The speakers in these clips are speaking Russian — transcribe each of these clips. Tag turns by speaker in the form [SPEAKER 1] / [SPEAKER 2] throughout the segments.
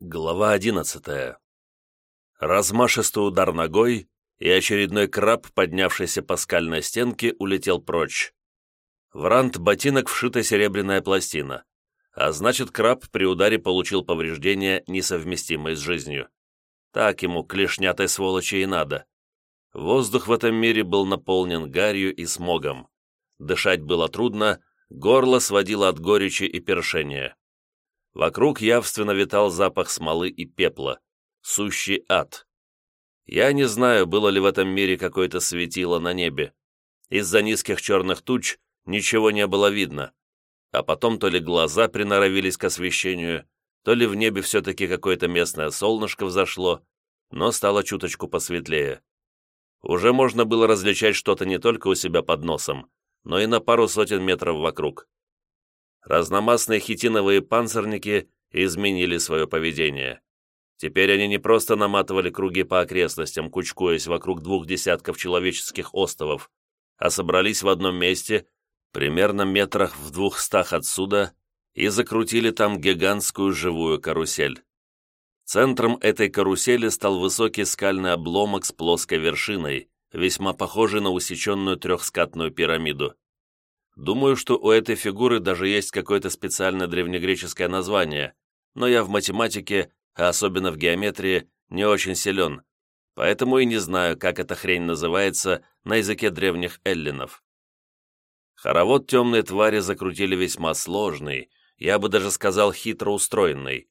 [SPEAKER 1] Глава одиннадцатая. Размашистый удар ногой, и очередной краб, поднявшийся по скальной стенке, улетел прочь. В рант ботинок вшита серебряная пластина, а значит, краб при ударе получил повреждения, несовместимые с жизнью. Так ему, клешнятой сволочи, и надо. Воздух в этом мире был наполнен гарью и смогом. Дышать было трудно, горло сводило от горечи и першения. Вокруг явственно витал запах смолы и пепла. Сущий ад. Я не знаю, было ли в этом мире какое-то светило на небе. Из-за низких черных туч ничего не было видно. А потом то ли глаза приноровились к освещению, то ли в небе все-таки какое-то местное солнышко взошло, но стало чуточку посветлее. Уже можно было различать что-то не только у себя под носом, но и на пару сотен метров вокруг разномастные хитиновые панцирники изменили свое поведение. Теперь они не просто наматывали круги по окрестностям, кучкуясь вокруг двух десятков человеческих островов, а собрались в одном месте, примерно метрах в двухстах отсюда, и закрутили там гигантскую живую карусель. Центром этой карусели стал высокий скальный обломок с плоской вершиной, весьма похожий на усеченную трехскатную пирамиду. Думаю, что у этой фигуры даже есть какое-то специальное древнегреческое название, но я в математике, а особенно в геометрии, не очень силен, поэтому и не знаю, как эта хрень называется на языке древних эллинов. Хоровод темные твари закрутили весьма сложный, я бы даже сказал хитро устроенный.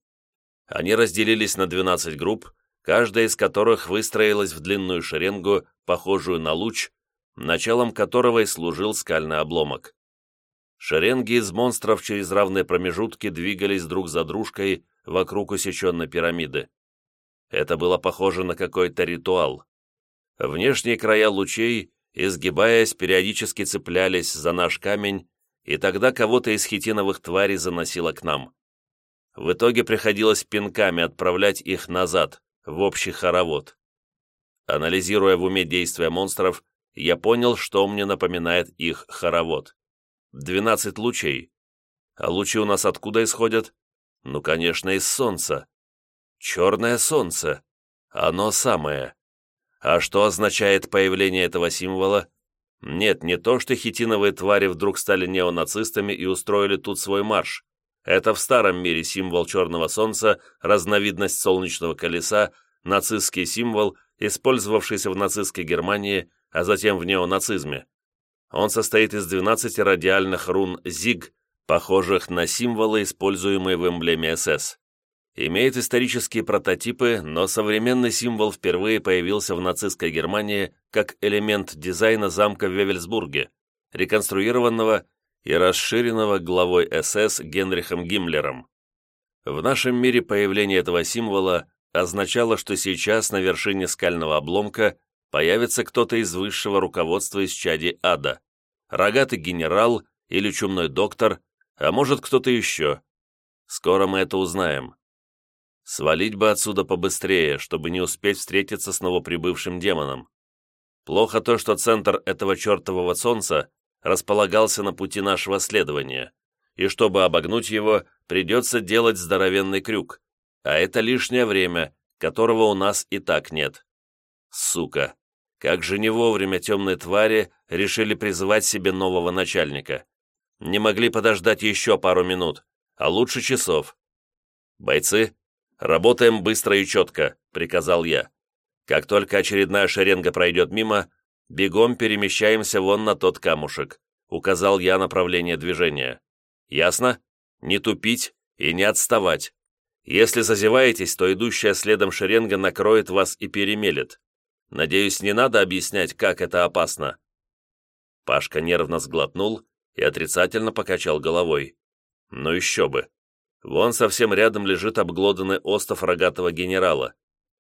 [SPEAKER 1] Они разделились на 12 групп, каждая из которых выстроилась в длинную шеренгу, похожую на луч, началом которого и служил скальный обломок. Шеренги из монстров через равные промежутки двигались друг за дружкой вокруг усеченной пирамиды. Это было похоже на какой-то ритуал. Внешние края лучей, изгибаясь, периодически цеплялись за наш камень, и тогда кого-то из хитиновых тварей заносило к нам. В итоге приходилось пинками отправлять их назад, в общий хоровод. Анализируя в уме действия монстров, я понял, что мне напоминает их хоровод. 12 лучей. А лучи у нас откуда исходят? Ну, конечно, из Солнца. Черное Солнце. Оно самое. А что означает появление этого символа? Нет, не то, что хитиновые твари вдруг стали неонацистами и устроили тут свой марш. Это в старом мире символ черного солнца, разновидность солнечного колеса, нацистский символ, использовавшийся в нацистской Германии, а затем в неонацизме. Он состоит из 12 радиальных рун ЗИГ, похожих на символы, используемые в эмблеме СС. Имеет исторические прототипы, но современный символ впервые появился в нацистской Германии как элемент дизайна замка в Вевельсбурге, реконструированного и расширенного главой СС Генрихом Гиммлером. В нашем мире появление этого символа означало, что сейчас на вершине скального обломка появится кто-то из высшего руководства из чади ада, рогатый генерал или чумной доктор, а может кто-то еще. Скоро мы это узнаем. Свалить бы отсюда побыстрее, чтобы не успеть встретиться с новоприбывшим демоном. Плохо то, что центр этого чертового солнца располагался на пути нашего следования, и чтобы обогнуть его, придется делать здоровенный крюк, а это лишнее время, которого у нас и так нет. Сука! Как же не вовремя темные твари решили призывать себе нового начальника. Не могли подождать еще пару минут, а лучше часов. «Бойцы, работаем быстро и четко», — приказал я. «Как только очередная шеренга пройдет мимо, бегом перемещаемся вон на тот камушек», — указал я направление движения. «Ясно? Не тупить и не отставать. Если зазеваетесь, то идущая следом шеренга накроет вас и перемелет. Надеюсь, не надо объяснять, как это опасно». Пашка нервно сглотнул и отрицательно покачал головой. «Ну еще бы. Вон совсем рядом лежит обглоданный остов рогатого генерала.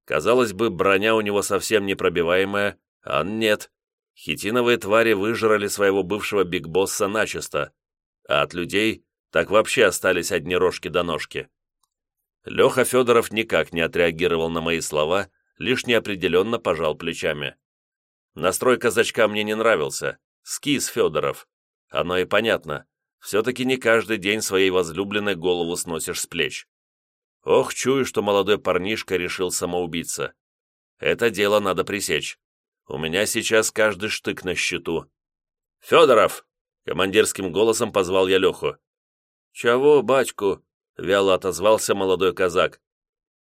[SPEAKER 1] Казалось бы, броня у него совсем непробиваемая, а нет. Хитиновые твари выжрали своего бывшего бигбосса начисто, а от людей так вообще остались одни рожки до ножки». Леха Федоров никак не отреагировал на мои слова лишь неопределенно пожал плечами. Настрой казачка мне не нравился. Скис Федоров. Оно и понятно. Все-таки не каждый день своей возлюбленной голову сносишь с плеч. Ох, чую, что молодой парнишка решил самоубиться. Это дело надо пресечь. У меня сейчас каждый штык на счету. «Федоров!» — командирским голосом позвал я Леху. «Чего, батьку?» — вяло отозвался молодой казак.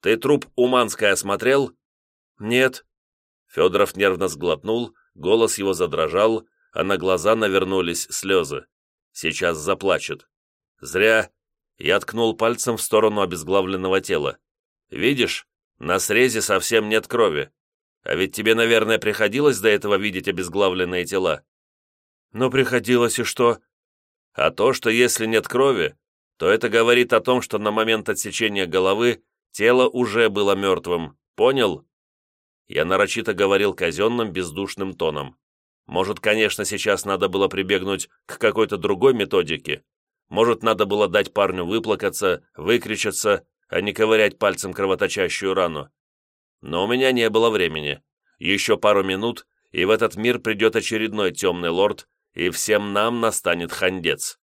[SPEAKER 1] «Ты труп Уманской осмотрел?» «Нет». Федоров нервно сглотнул, голос его задрожал, а на глаза навернулись слезы. Сейчас заплачет. «Зря!» Я ткнул пальцем в сторону обезглавленного тела. «Видишь, на срезе совсем нет крови. А ведь тебе, наверное, приходилось до этого видеть обезглавленные тела?» «Ну, приходилось, и что?» «А то, что если нет крови, то это говорит о том, что на момент отсечения головы тело уже было мертвым. Понял?» Я нарочито говорил казенным, бездушным тоном. Может, конечно, сейчас надо было прибегнуть к какой-то другой методике. Может, надо было дать парню выплакаться, выкричаться, а не ковырять пальцем кровоточащую рану. Но у меня не было времени. Еще пару минут, и в этот мир придет очередной темный лорд, и всем нам настанет хандец.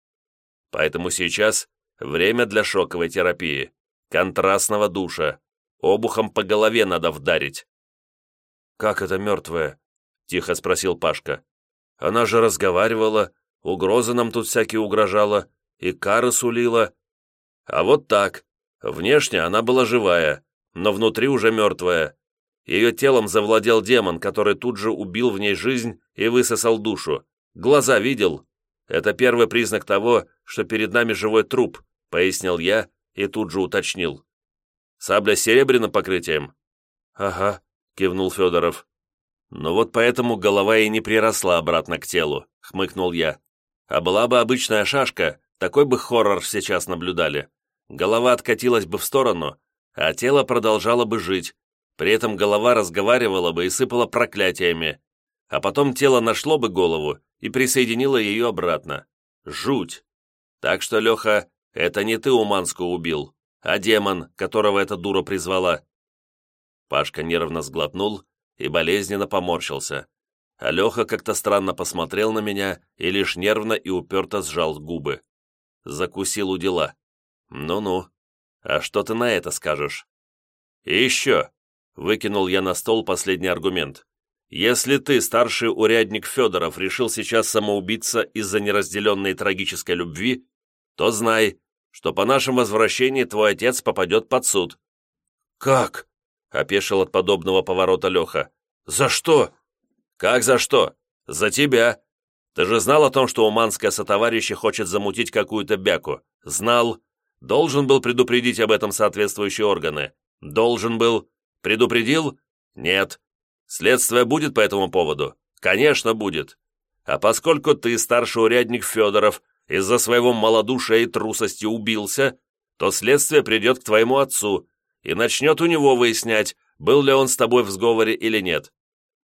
[SPEAKER 1] Поэтому сейчас время для шоковой терапии, контрастного душа, обухом по голове надо вдарить. «Как это мертвая?» — тихо спросил Пашка. «Она же разговаривала, угрозы нам тут всякие угрожала, и кары сулила. А вот так. Внешне она была живая, но внутри уже мертвая. Ее телом завладел демон, который тут же убил в ней жизнь и высосал душу. Глаза видел. Это первый признак того, что перед нами живой труп, пояснил я и тут же уточнил. Сабля серебряным покрытием? Ага, кивнул Федоров. «Ну вот поэтому голова и не приросла обратно к телу», — хмыкнул я. «А была бы обычная шашка, такой бы хоррор сейчас наблюдали. Голова откатилась бы в сторону, а тело продолжало бы жить. При этом голова разговаривала бы и сыпала проклятиями. А потом тело нашло бы голову и присоединило ее обратно. Жуть! Так что, Леха, это не ты Уманскую убил, а демон, которого эта дура призвала». Пашка нервно сглотнул и болезненно поморщился. А как-то странно посмотрел на меня и лишь нервно и уперто сжал губы. Закусил у дела. «Ну-ну, а что ты на это скажешь?» «И еще», — выкинул я на стол последний аргумент, «если ты, старший урядник Федоров, решил сейчас самоубиться из-за неразделенной трагической любви, то знай, что по нашему возвращении твой отец попадет под суд».
[SPEAKER 2] «Как?» Опешил от подобного поворота Леха. «За что?»
[SPEAKER 1] «Как за что? За тебя. Ты же знал о том, что Уманская сотоварища хочет замутить какую-то бяку? Знал. Должен был предупредить об этом соответствующие органы. Должен был. Предупредил? Нет. Следствие будет по этому поводу? Конечно, будет. А поскольку ты, старший урядник Федоров, из-за своего малодушия и трусости убился, то следствие придет к твоему отцу, и начнет у него выяснять, был ли он с тобой в сговоре или нет.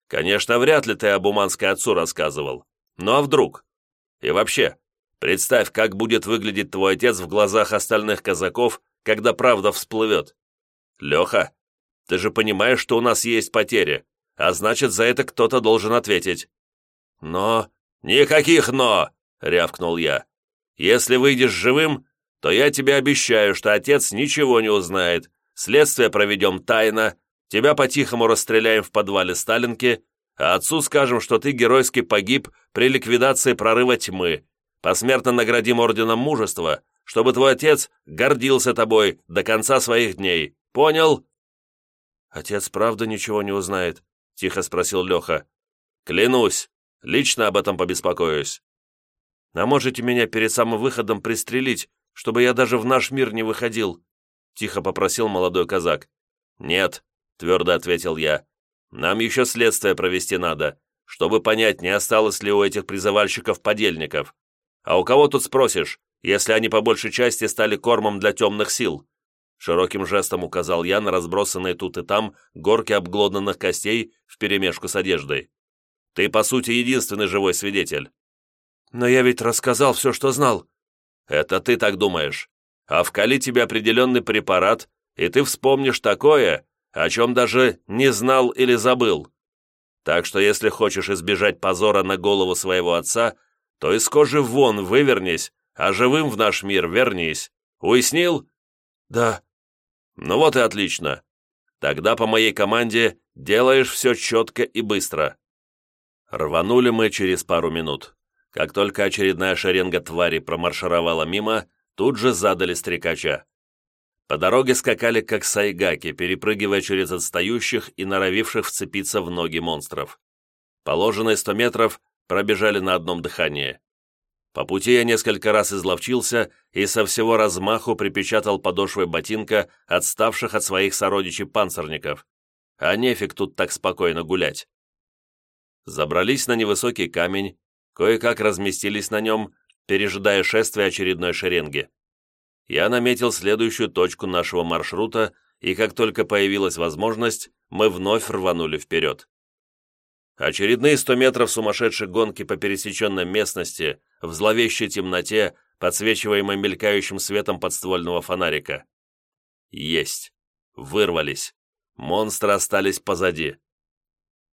[SPEAKER 1] Конечно, вряд ли ты об Уманской отцу рассказывал. Ну а вдруг? И вообще, представь, как будет выглядеть твой отец в глазах остальных казаков, когда правда всплывет. Леха, ты же понимаешь, что у нас есть потери, а значит, за это кто-то должен ответить. Но... Никаких «но!» — рявкнул я. Если выйдешь живым, то я тебе обещаю, что отец ничего не узнает, Следствие проведем тайно, тебя по-тихому расстреляем в подвале Сталинки, а отцу скажем, что ты геройски погиб при ликвидации прорыва тьмы, посмертно наградим орденом мужества, чтобы твой отец гордился тобой до конца своих дней. Понял?»
[SPEAKER 2] «Отец правда ничего не узнает?» — тихо спросил Леха.
[SPEAKER 1] «Клянусь, лично об этом побеспокоюсь».
[SPEAKER 2] «А можете меня перед самым выходом пристрелить, чтобы я даже в наш мир не выходил?» Тихо попросил молодой казак.
[SPEAKER 1] «Нет», — твердо ответил я, — «нам еще следствие провести надо, чтобы понять, не осталось ли у этих призывальщиков подельников. А у кого тут спросишь, если они по большей части стали кормом для темных сил?» Широким жестом указал я на разбросанные тут и там горки обглоданных костей вперемешку с одеждой. «Ты, по сути, единственный живой свидетель».
[SPEAKER 2] «Но я ведь рассказал все, что знал».
[SPEAKER 1] «Это ты так думаешь а вкали тебе определенный препарат, и ты вспомнишь такое, о чем даже не знал или забыл. Так что если хочешь избежать позора на голову своего отца, то из кожи вон вывернись, а живым в наш мир вернись. Уяснил?»
[SPEAKER 2] «Да». Ну вот и отлично. Тогда по моей команде делаешь все четко и быстро. Рванули мы через пару минут. Как только очередная шеренга твари промаршировала мимо, тут же задали стрекача. По дороге скакали как сайгаки, перепрыгивая через отстающих и норовивших вцепиться в ноги монстров. Положенные сто метров пробежали на одном дыхании. По пути я несколько раз изловчился и со всего размаху припечатал подошвой ботинка отставших от своих сородичей панцирников. А нефиг тут так спокойно гулять. Забрались на невысокий камень, кое-как разместились на нем, пережидая шествие очередной шеренги. Я наметил следующую точку нашего маршрута, и как только появилась возможность, мы вновь рванули вперед. Очередные сто метров сумасшедшей гонки по пересеченной местности в зловещей темноте, подсвечиваемой мелькающим светом подствольного фонарика. Есть. Вырвались. Монстры остались позади.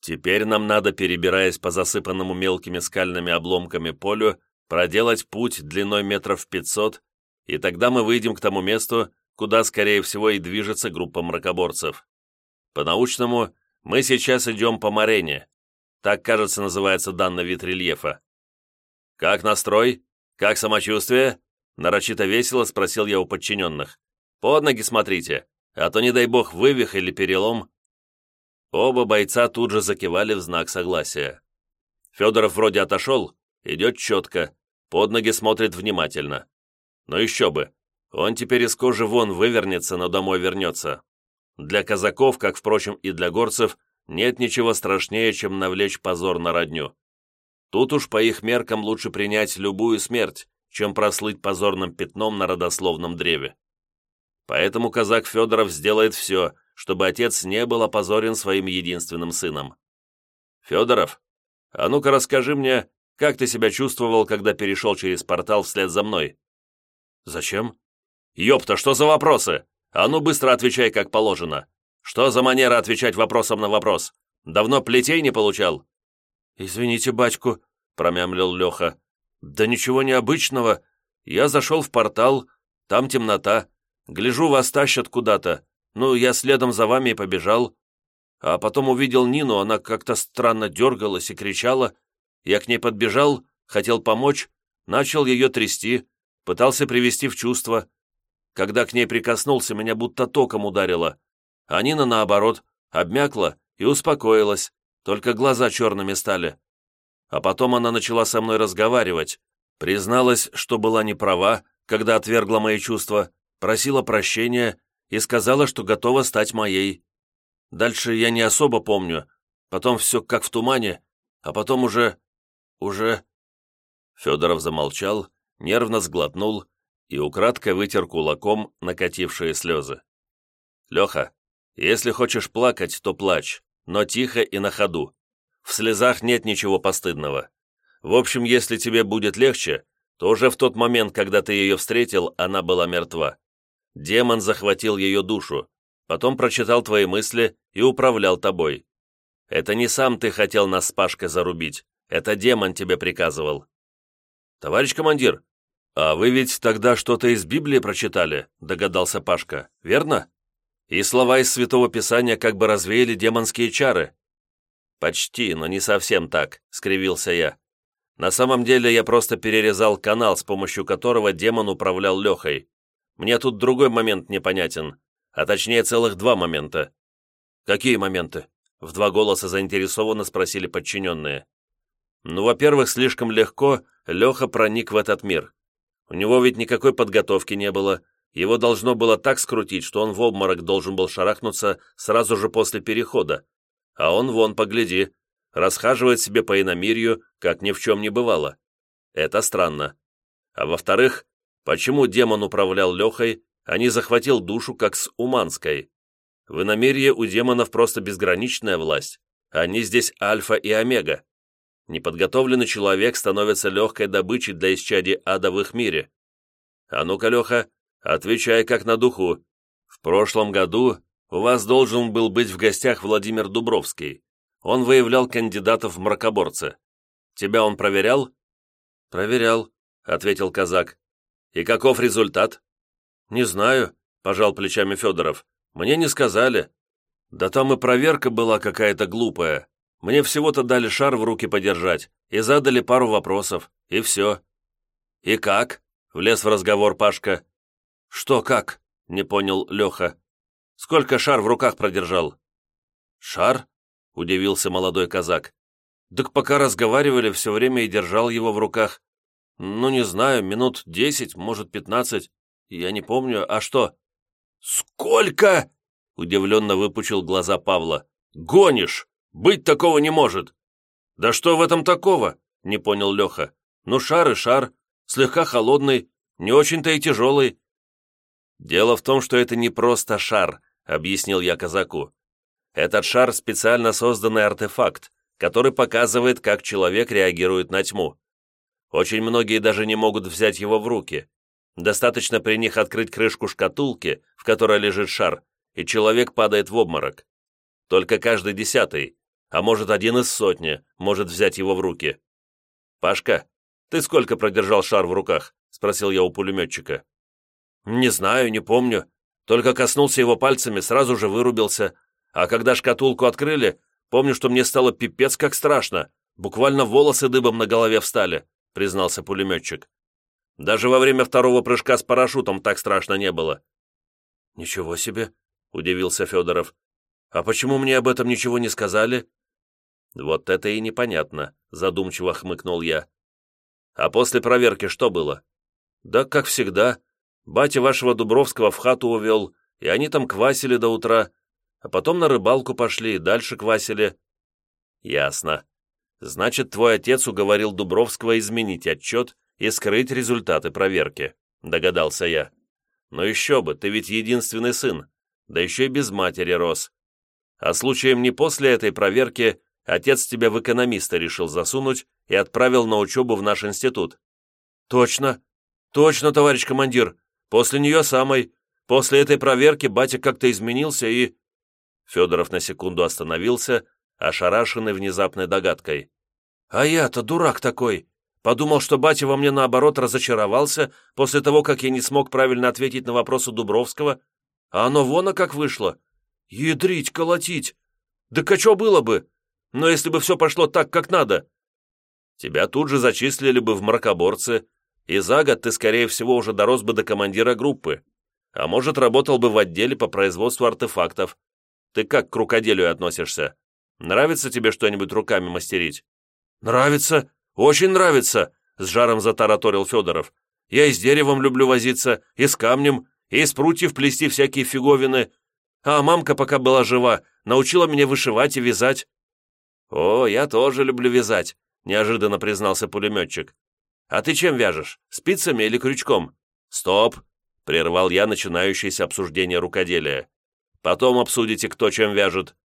[SPEAKER 2] Теперь нам надо, перебираясь по засыпанному мелкими скальными обломками полю, проделать путь длиной метров пятьсот, и тогда мы выйдем к тому месту, куда, скорее всего, и движется группа мракоборцев. По-научному, мы сейчас идем по Марене, так, кажется, называется данный вид рельефа. «Как настрой? Как самочувствие?» Нарочито весело спросил я у подчиненных. «Под ноги смотрите, а то, не дай бог, вывих или перелом». Оба бойца тут же закивали в знак согласия. Федоров вроде отошел, идет четко, под ноги смотрит внимательно. Но еще бы, он теперь из кожи вон вывернется, но домой вернется. Для казаков, как, впрочем, и для горцев, нет ничего страшнее, чем навлечь позор на родню. Тут уж по их меркам лучше принять любую смерть, чем прослыть позорным пятном на родословном древе. Поэтому казак Федоров сделает все, чтобы отец не был опозорен своим единственным сыном. «Федоров, а ну-ка расскажи мне, как ты себя чувствовал, когда перешел через портал вслед за мной?» «Зачем?» «Ёпта, что за вопросы? А ну быстро отвечай, как положено. Что за манера отвечать вопросом на вопрос? Давно плетей не получал?»
[SPEAKER 3] «Извините, батьку», — промямлил Леха. «Да ничего необычного. Я зашел в портал, там темнота. Гляжу, вас тащат куда-то. Ну, я следом за вами и побежал. А потом увидел Нину, она как-то странно дергалась и кричала. Я к ней подбежал, хотел помочь, начал ее трясти, пытался привести в чувство. Когда к ней прикоснулся, меня будто током ударило. А Нина, наоборот, обмякла и успокоилась, только глаза черными стали. А потом она начала со мной разговаривать, призналась, что была не права, когда отвергла мои чувства, просила прощения и сказала, что готова стать моей. Дальше я не особо помню, потом все как в тумане, а потом уже... уже...» Федоров замолчал, нервно сглотнул и украдкой вытер кулаком накатившие слезы. «Леха, если хочешь плакать, то плачь, но тихо и на ходу. В слезах нет ничего постыдного. В общем, если тебе будет легче, то уже в тот момент, когда ты ее встретил, она была мертва. Демон захватил ее душу, потом прочитал твои мысли и управлял тобой. Это не сам ты хотел нас с Пашкой зарубить, это демон тебе приказывал. Товарищ командир, а вы ведь тогда что-то из Библии прочитали, догадался Пашка, верно? и слова из Святого Писания как бы развеяли демонские чары. «Почти, но не совсем так», — скривился я. «На самом деле я просто перерезал канал, с помощью которого демон управлял Лехой. Мне тут другой момент непонятен, а точнее целых два момента». «Какие моменты?» — в два голоса заинтересованно спросили подчиненные. «Ну, во-первых, слишком легко Леха проник в этот мир. У него ведь никакой подготовки не было, его должно было так скрутить, что он в обморок должен был шарахнуться сразу же после перехода. А он, вон, погляди, расхаживает себе по иномирью, как ни в чем не бывало. Это странно. А во-вторых, почему демон управлял Лехой, а не захватил душу, как с Уманской? В иномирье у демонов просто безграничная власть. Они здесь альфа и омега. Неподготовленный человек становится легкой добычей для исчадий ада в их мире. А ну-ка, Леха, Отвечай как на духу. В прошлом году у вас должен был быть в гостях Владимир Дубровский. Он выявлял кандидатов в мракоборцы. Тебя он проверял? Проверял, ответил казак. И каков результат? Не знаю, пожал плечами Федоров. Мне не сказали. Да там и проверка была какая-то глупая. Мне всего-то дали шар в руки подержать и задали пару вопросов, и все. «И как?» — влез в разговор Пашка. «Что как?» — не понял Леха. «Сколько шар в руках продержал?» «Шар?» — удивился молодой казак. «Так пока разговаривали, все время и держал его в руках. Ну, не знаю, минут десять, может, пятнадцать. Я не помню. А что?» «Сколько?» — удивленно выпучил глаза Павла. «Гонишь! Быть такого не может!» «Да что в этом такого?» — не понял Леха. «Ну, шар и шар, слегка холодный, не очень-то и тяжелый». «Дело в том, что это не просто шар», — объяснил я казаку. Этот шар – специально созданный артефакт, который показывает, как человек реагирует на тьму. Очень многие даже не могут взять его в руки. Достаточно при них открыть крышку шкатулки, в которой лежит шар, и человек падает в обморок. Только каждый десятый, а может один из сотни, может взять его в руки. «Пашка, ты сколько продержал шар в руках?» – спросил я у пулеметчика. «Не знаю, не помню. Только коснулся его пальцами, сразу же вырубился, а когда шкатулку открыли, помню, что мне стало пипец как страшно. Буквально волосы дыбом на голове встали», — признался пулеметчик. «Даже во время второго прыжка с парашютом так страшно не было». «Ничего себе», — удивился Федоров. «А почему мне об этом ничего не сказали?» «Вот это и непонятно», — задумчиво хмыкнул я. «А после проверки что было?» «Да, как всегда. Батя вашего Дубровского в хату увел, и они там квасили до утра, а потом на рыбалку пошли и дальше квасили». «Ясно. Значит, твой отец уговорил Дубровского изменить отчет и скрыть результаты проверки», — догадался я. «Но еще бы, ты ведь единственный сын, да еще и без матери рос. А случаем не после этой проверки отец тебя в экономиста решил засунуть и отправил на учебу в наш институт». «Точно, точно, товарищ командир, после нее самой. После этой проверки батя как-то изменился и...» Федоров на секунду остановился, ошарашенный внезапной догадкой. «А я-то дурак такой! Подумал, что батя во мне наоборот разочаровался после того, как я не смог правильно ответить на вопросы Дубровского, а оно вон, а как вышло! Ядрить, колотить! Да качо было бы! Но если бы все пошло так, как надо!» «Тебя тут же зачислили бы в мракоборцы, и за год ты, скорее всего, уже дорос бы до командира группы, а может, работал бы в отделе по производству артефактов, ты как к рукоделию относишься? Нравится тебе что-нибудь руками мастерить?» «Нравится, очень нравится!» — с жаром затараторил Федоров. «Я и с деревом люблю возиться, и с камнем, и из прутьев плести всякие фиговины. А мамка, пока была жива, научила меня вышивать и вязать». «О, я тоже люблю вязать», — неожиданно признался пулеметчик. «А ты чем вяжешь, спицами или крючком?» «Стоп!» — прервал я начинающееся обсуждение рукоделия. Потом обсудите, кто чем вяжет.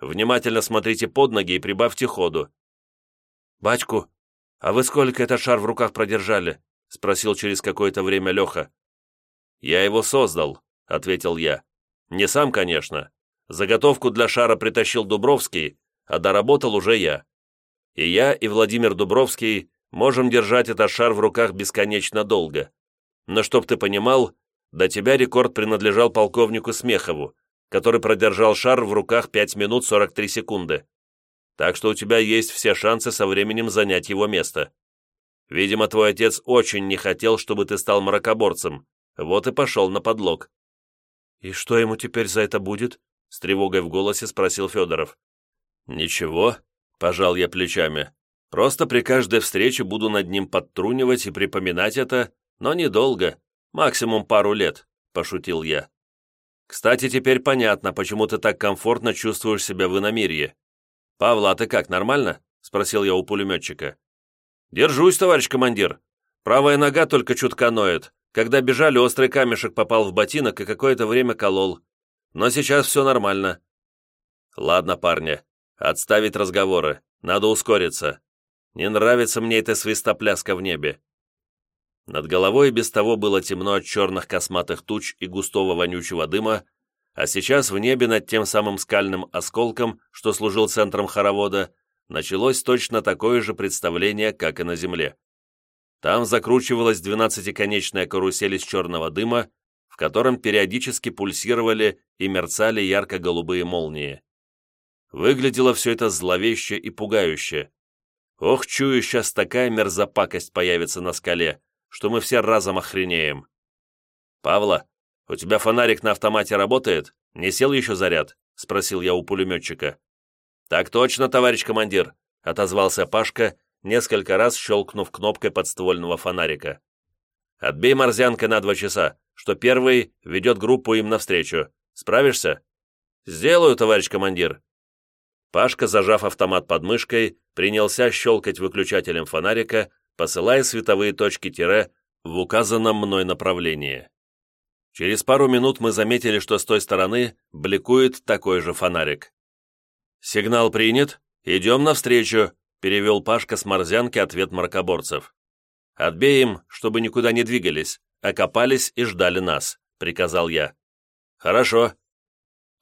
[SPEAKER 3] Внимательно смотрите под ноги и прибавьте ходу». «Батьку, а вы сколько этот шар в руках продержали?» — спросил через какое-то время Леха. «Я его создал», — ответил я. «Не сам, конечно. Заготовку для шара притащил Дубровский, а доработал уже я. И я, и Владимир Дубровский можем держать этот шар в руках бесконечно долго. Но чтоб ты понимал, до тебя рекорд принадлежал полковнику Смехову, который продержал шар в руках 5 минут 43 секунды. Так что у тебя есть все шансы со временем занять его место. Видимо, твой отец очень не хотел, чтобы ты стал мракоборцем, вот и пошел на подлог». «И что ему теперь за это будет?» — с тревогой в голосе спросил Федоров. «Ничего», — пожал я плечами. «Просто при каждой встрече буду над ним подтрунивать и припоминать это, но недолго, максимум пару лет», — пошутил я. Кстати, теперь понятно, почему ты так комфортно чувствуешь себя в иномирье. Павла, а ты как, нормально?» — спросил я у пулеметчика. «Держусь, товарищ командир. Правая нога только чутка ноет. Когда бежали, острый камешек попал в ботинок и какое-то время колол. Но сейчас все нормально». «Ладно, парни, отставить разговоры. Надо ускориться. Не нравится мне эта свистопляска в небе. Над головой без того было темно от черных косматых туч и густого вонючего дыма, а сейчас в небе над тем самым скальным осколком, что служил центром хоровода, началось точно такое же представление, как и на Земле. Там закручивалась двенадцатиконечная карусель из черного дыма,
[SPEAKER 2] в котором периодически пульсировали и мерцали ярко-голубые молнии. Выглядело все это зловеще и пугающе. Ох, чую, сейчас такая мерзопакость появится на скале, что мы все разом охренеем. «Павла, у тебя фонарик на автомате работает? Не сел еще заряд?» — спросил я у пулеметчика. «Так точно, товарищ командир», — отозвался Пашка, несколько раз щелкнув кнопкой подствольного фонарика. «Отбей морзянка на два часа, что первый ведет группу им навстречу. Справишься?» «Сделаю, товарищ командир». Пашка, зажав автомат под мышкой, принялся щелкать выключателем фонарика, посылая световые точки тире в указанном мной направлении. Через пару минут мы заметили, что с той стороны бликует такой же фонарик. «Сигнал принят. Идем навстречу», — перевел Пашка с морзянки ответ маркоборцев. «Отбей им, чтобы никуда не двигались, окопались и ждали нас», — приказал я. «Хорошо».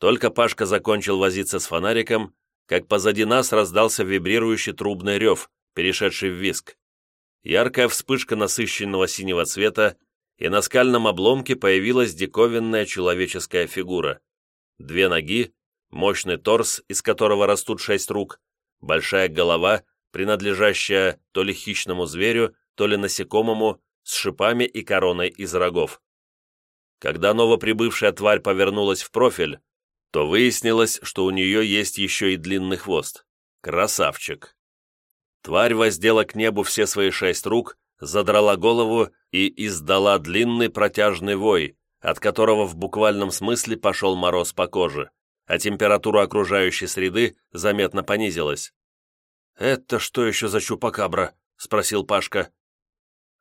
[SPEAKER 2] Только Пашка закончил возиться с фонариком, как позади нас раздался вибрирующий трубный рев, перешедший в виск. Яркая вспышка насыщенного синего цвета, и на скальном обломке появилась диковинная человеческая фигура. Две ноги, мощный торс, из которого растут шесть рук, большая голова, принадлежащая то ли хищному зверю, то ли насекомому, с шипами и короной из рогов. Когда новоприбывшая тварь повернулась в профиль, то выяснилось, что у нее есть еще и длинный хвост. Красавчик! Тварь воздела к небу все свои шесть рук, задрала голову и издала длинный протяжный вой, от которого в буквальном смысле пошел мороз по коже а температура окружающей среды заметно понизилась. «Это что еще за чупакабра?» — спросил Пашка.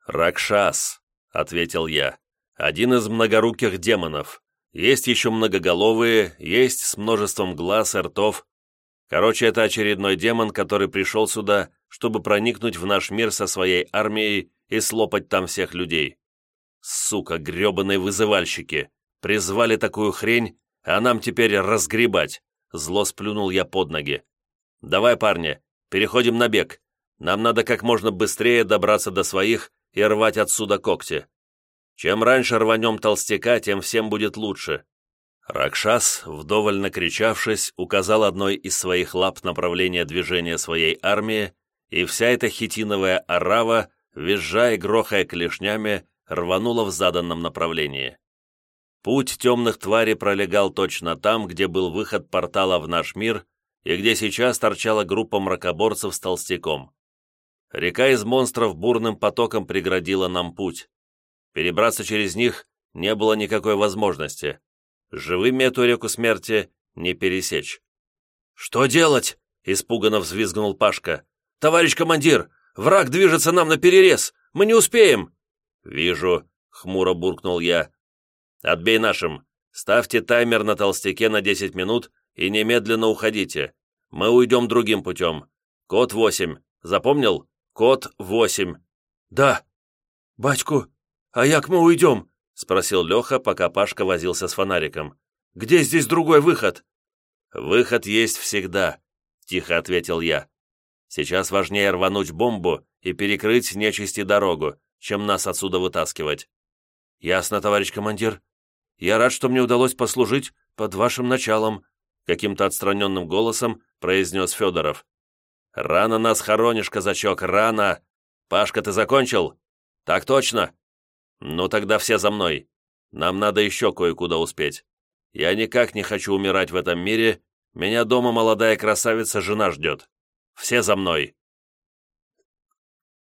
[SPEAKER 2] «Ракшас», — ответил я. «Один из многоруких демонов. Есть еще многоголовые, есть с множеством глаз и ртов. Короче, это очередной демон, который пришел сюда, чтобы проникнуть в наш мир со своей армией и слопать там всех людей. Сука, гребаные вызывальщики! Призвали такую хрень, а нам теперь разгребать!» Зло сплюнул я под ноги. «Давай, парни, переходим на бег. Нам надо как можно быстрее добраться до своих и рвать отсюда когти. Чем раньше рванем толстяка, тем всем будет лучше». Ракшас, вдоволь накричавшись, указал одной из своих лап направление движения своей армии, и вся эта хитиновая орава, визжа и грохая клешнями, рванула в заданном направлении. Путь темных тварей пролегал точно там, где был выход портала в наш мир и где сейчас торчала группа мракоборцев с толстяком. Река из монстров бурным потоком преградила нам путь. Перебраться через них не было никакой возможности. Живыми эту реку смерти не пересечь. «Что делать?» — испуганно взвизгнул Пашка. «Товарищ командир, враг движется нам на перерез! Мы не успеем!» «Вижу», — хмуро буркнул я. Отбей нашим. Ставьте таймер на толстяке на 10 минут и немедленно уходите. Мы уйдем другим путем. Код 8. Запомнил? Код 8. Да. Батьку, а як мы уйдем? Спросил Леха, пока Пашка возился с фонариком. Где здесь другой выход? Выход есть всегда, тихо ответил я. Сейчас важнее рвануть бомбу и перекрыть нечисти дорогу, чем нас отсюда вытаскивать. Ясно, товарищ командир. Я рад, что мне удалось послужить под вашим началом», каким-то отстраненным голосом произнес Федоров. «Рано нас хоронишь, казачок, рано! Пашка, ты закончил?» «Так точно!» «Ну тогда все за мной. Нам надо еще кое-куда успеть. Я никак не хочу умирать в этом мире. Меня дома молодая красавица жена ждет. Все за мной!»